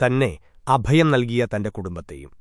തന്നെ അഭയം നൽകിയ തന്റെ കുടുംബത്തെയും